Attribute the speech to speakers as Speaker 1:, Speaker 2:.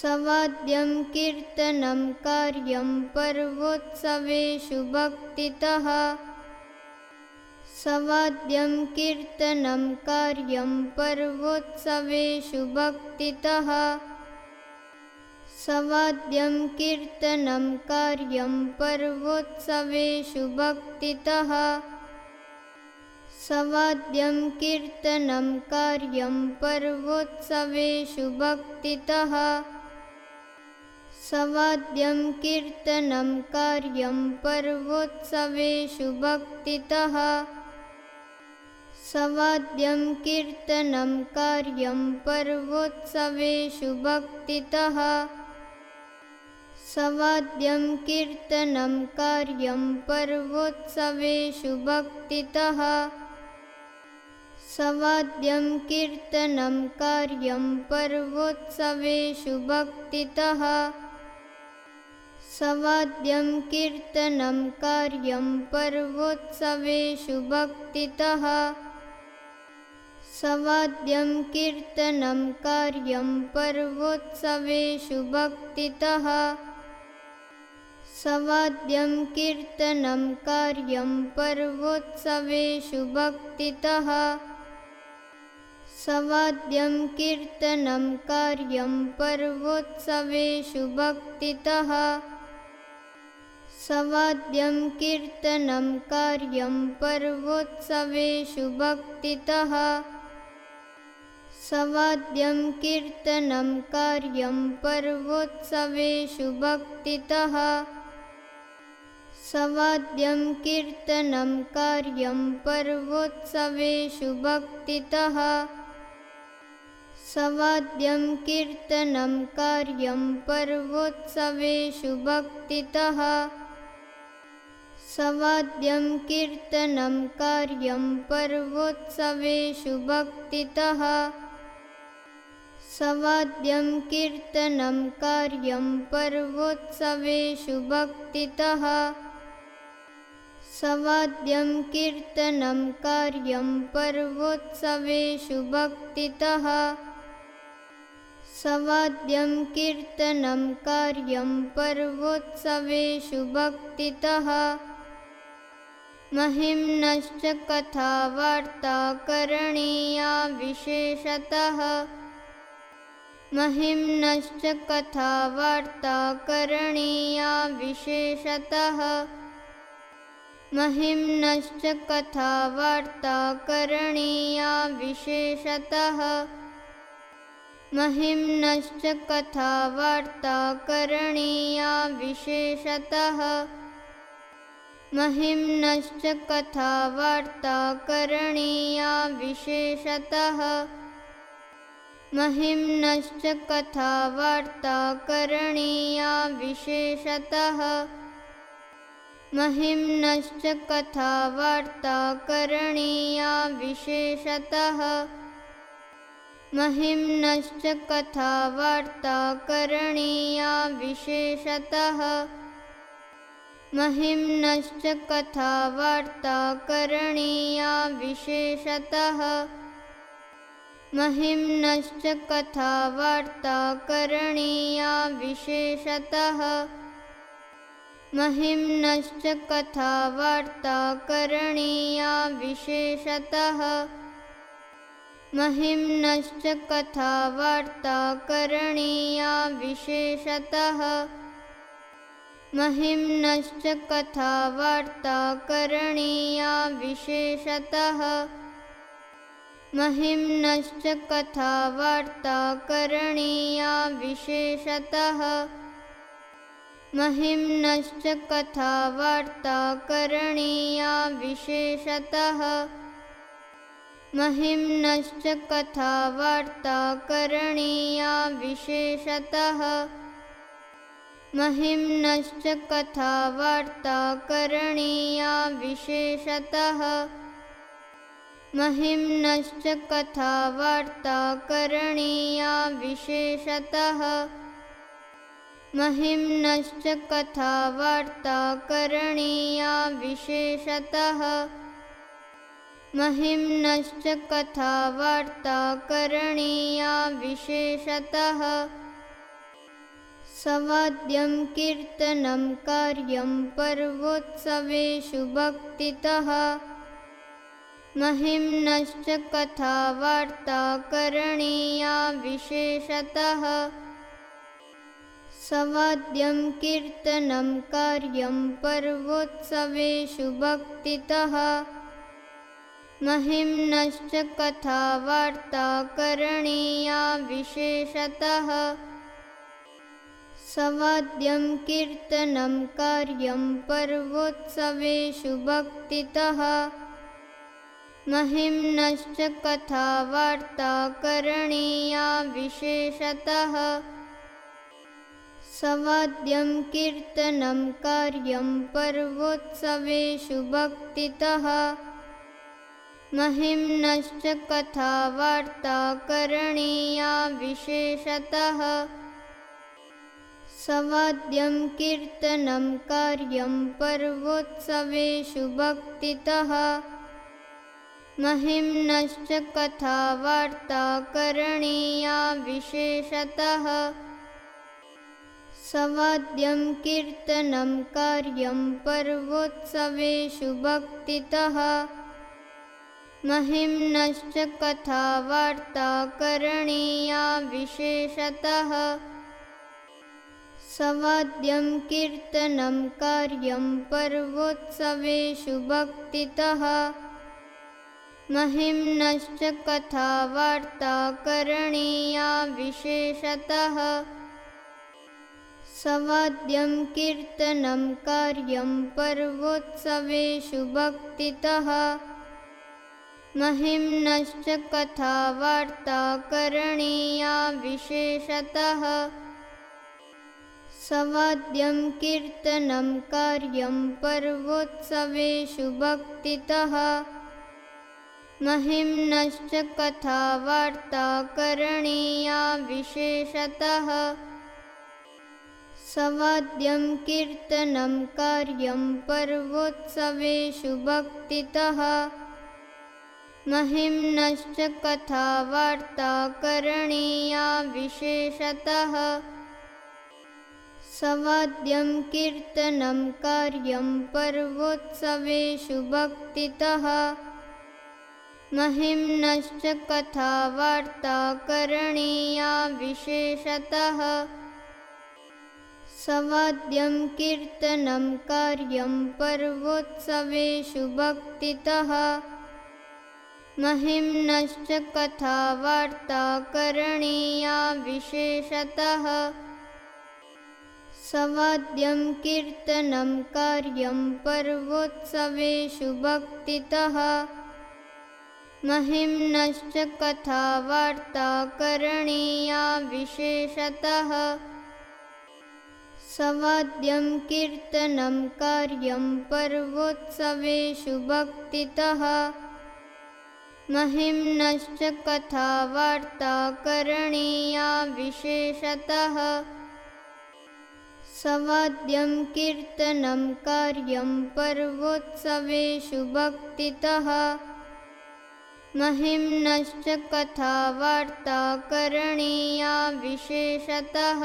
Speaker 1: सवाद्यं कीर्तनं कार्यं पर्वोत्सवेषु भक्तितः सवाद्यं कीर्तनं कार्यं पर्वोत्सवेषु भक्तितः सवाद्यं कीर्तनं कार्यं पर्वोत्सवेषु भक्तितः सवाद्यं कीर्तनं कार्यं पर्वोत्सवेषु भक्तितः सवाद्यं कीर्तनं कार्यं पर्वोत्सवेषु भक्तितः सवाद्यं कीर्तनं कार्यं पर्वोत्सवेषु भक्तितः सवाद्यं कीर्तनं कार्यं पर्वोत्सवेषु भक्तितः सवाद्यं कीर्तनं कार्यं पर्वोत्सवेषु भक्तितः सवाद्यं कीर्तनं कार्यं पर्वोत्सवेषु भक्तितः सवाद्यं कीर्तनं कार्यं पर्वोत्सवेषु भक्तितः सवाद्यं कीर्तनं कार्यं पर्वोत्सवेषु भक्तितः सवाद्यं कीर्तनं कार्यं पर्वोत्सवेषु भक्तितः सवाद्यं कीर्तनं कार्यं पर्वोत्सवेषु भक्तितः सवाद्यं कीर्तनं कार्यं पर्वोत्सवेषु भक्तितः सवाद्यं कीर्तनं कार्यं पर्वोत्सवेषु भक्तितः सवाद्यं कीर्तनं कार्यं पर्वोत्सवेषु भक्तितः सवाद्यं कीर्तनं कार्यं पर्वोत्सवेषु भक्तितः सवाद्यं कीर्तनं कार्यं पर्वोत्सवेषु भक्तितः सवाद्यं कीर्तनं कार्यं पर्वोत्सवेषु भक्तितः सवाद्यं कीर्तनं कार्यं पर्वोत्सवेषु भक्तितः महिम्नश्च कथा वार्ता करणीया विशेषतः। महिम्नश्च कथा वार्ता करणीया विशेषतः। महिम्नश्च कथा वार्ता करणीया विशेषतः। महिम्नश्च कथा वार्ता करणीया विशेषतः महिम्नश्च कथा वार्ता करणीया विशेषतः। महिम्नश्च कथा वार्ता करणीया विशेषतः। महिम्नश्च कथा वार्ता करणीया विशेषतः। महिम्नश्च कथा वार्ता करणीया विशेषतः महिम्नश्च कथा वार्ता करणीया विशेषतः। महिम्नश्च कथा वार्ता करणीया विशेषतः। महिम्नश्च कथा वार्ता करणीया विशेषतः। महिम्नश्च कथा वार्ता करणीया विशेषतः महिम्नश्च कथा वार्ता करणीया विशेषतः। महिम्नश्च कथा वार्ता करणीया विशेषतः। महिम्नश्च कथा वार्ता करणीया विशेषतः। महिम्नश्च कथा वार्ता करणीया विशेषतः महिम्नश्च कथा वार्ता करणीया विशेषतः। महिम्नश्च कथा वार्ता करणीया विशेषतः। महिम्नश्च कथा वार्ता करणीया विशेषतः। महिम्नश्च कथा वार्ता करणीया विशेषतः सवाद्यं कीर्तनं कार्यं पर्वोत्सवेषु भक्तितः महिम्नश्च कथा वार्ता करणीया विशेषतः। सवाद्यं कीर्तनं कार्यं पर्वोत्सवेषु भक्तितः महिम्नश्च कथा वार्ता करणीया विशेषतः सवाद्यं कीर्तनं कार्यं पर्वोत्सवेषु भक्तितः महिम्नश्च कथा वार्ता करणीया विशेषतः। सवाद्यं कीर्तनं कार्यं पर्वोत्सवेषु भक्तितः महिम्नश्च कथा वार्ता करणीया विशेषतः सवाद्यं कीर्तनं कार्यं पर्वोत्सवेषु भक्तितः महिम्नश्च कथा वार्ता करणीया विशेषतः। सवाद्यं कीर्तनं कार्यं पर्वोत्सवेषु भक्तितः महिम्नश्च कथा वार्ता करणीया विशेषतः सवाद्यं कीर्तनं कार्यं पर्वोत्सवेषु भक्तितः महिम्नश्च कथा वार्ता करणीया विशेषतः। सवाद्यं कीर्तनं कार्यं पर्वोत्सवेषु भक्तितः महिम्नश्च कथा वार्ता करणीया विशेषतः सवाद्यं कीर्तनं कार्यं पर्वोत्सवेषु भक्तितः महिम्नश्च कथा वार्ता करणीया विशेषतः। सवाद्यं कीर्तनं कार्यं पर्वोत्सवेषु भक्तितः महिम्नश्च कथा वार्ता करणीया विशेषतः सवाद्यं कीर्तनं कार्यं पर्वोत्सवेषु भक्तितः महिम्नश्च कथा वार्ता करणीया विशेषतः। सवाद्यं कीर्तनं कार्यं पर्वोत्सवेषु भक्तितः महिम्नश्च कथा वार्ता करणीया विशेषतः सवाद्यं कीर्तनं कार्यं पर्वोत्सवेषु भक्तितः महिम्नश्च कथा वार्ता करणीया विशेषतः। सवाद्यं कीर्तनं कार्यं पर्वोत्सवेषु भक्तितः महिम्नश्च कथा वार्ता करणीया विशेषतः सवाद्यं कीर्तनं कार्यं पर्वोत्सवेषु भक्तितः महिम्नश्च कथा वार्ता करणीया विशेषतः